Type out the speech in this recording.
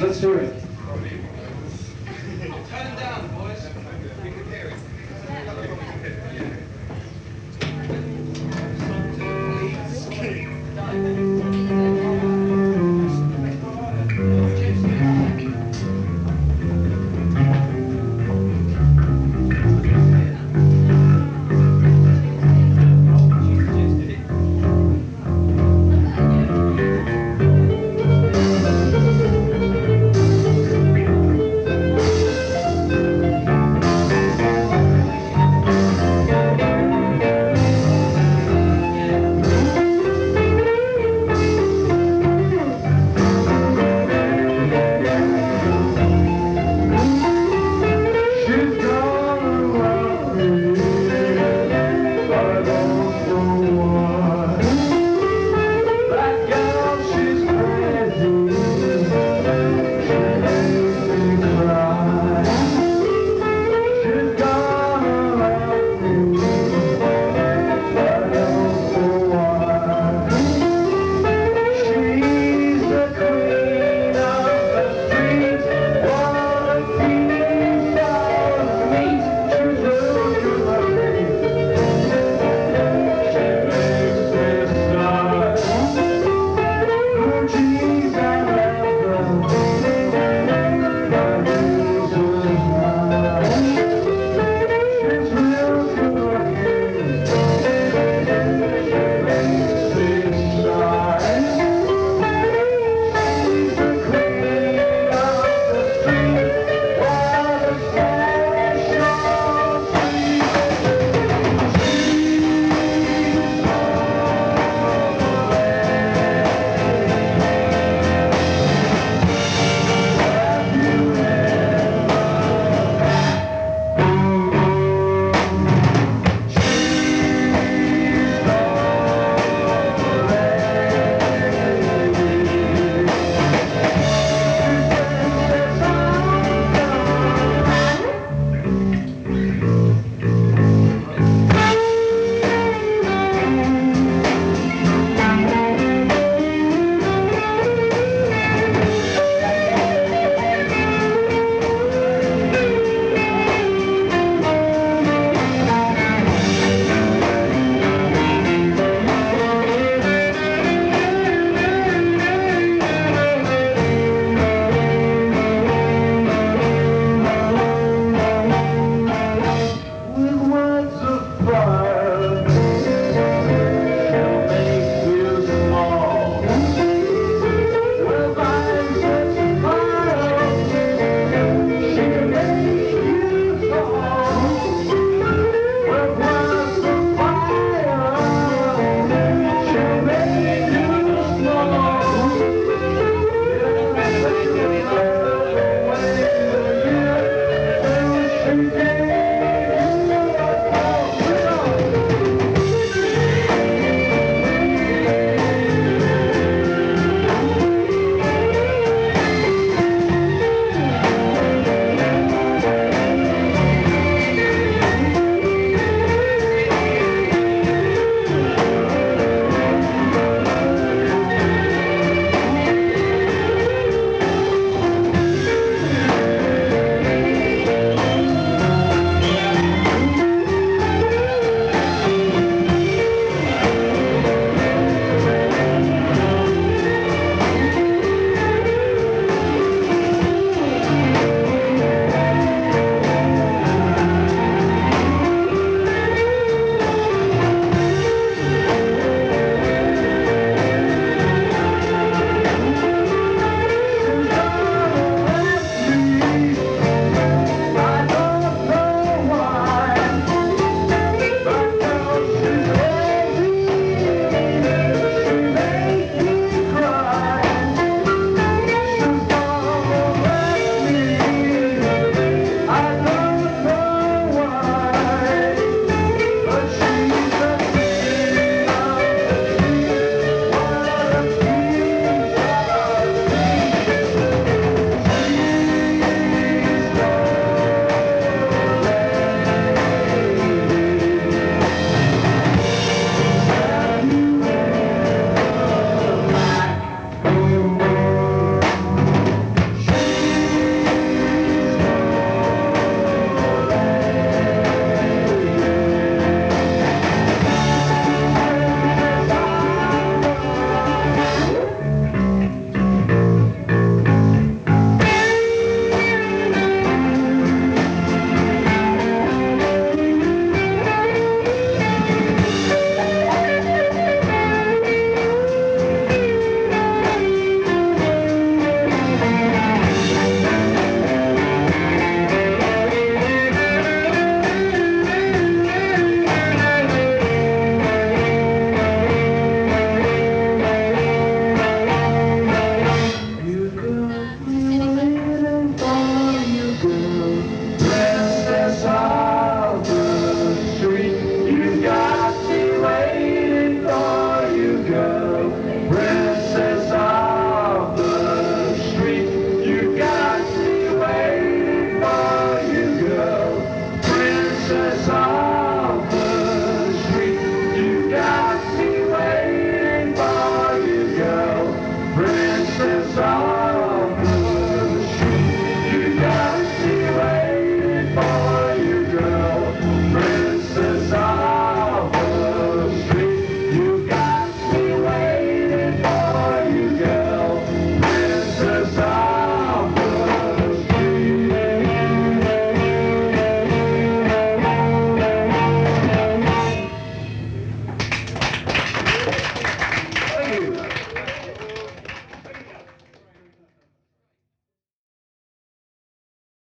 let's do it.